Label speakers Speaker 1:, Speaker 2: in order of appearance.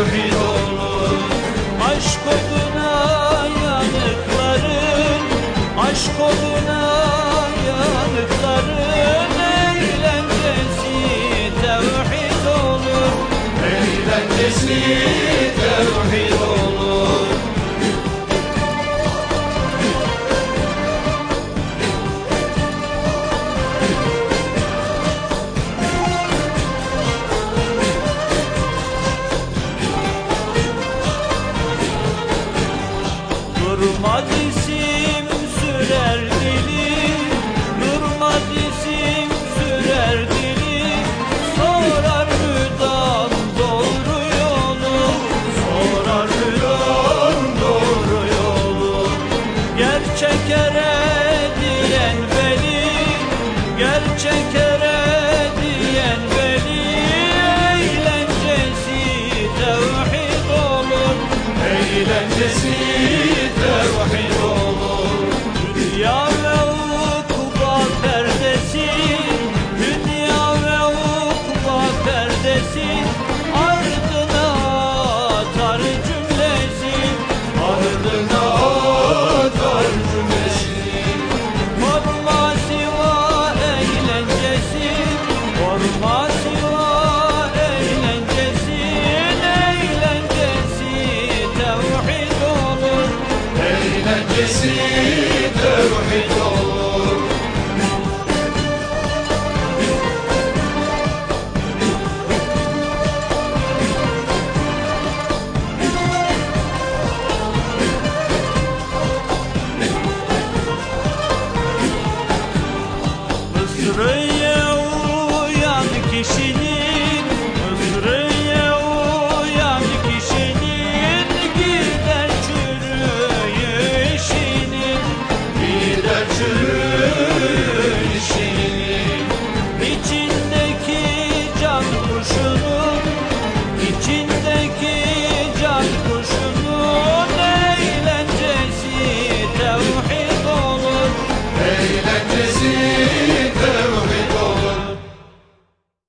Speaker 1: Olur. Aşk oduna yanıkların Aşk oduna yanıkların. Eğlencesi tevhid olur. Eğlencesi tevhid Nurma sürer dili Nurma sürer dili Sorar hüdan doğru yolu Sorar hüdan doğru yolu. Gerçek ere diyen Gerçek ere diyen veli Eğlencesi Eğlencesi نسيت روحي.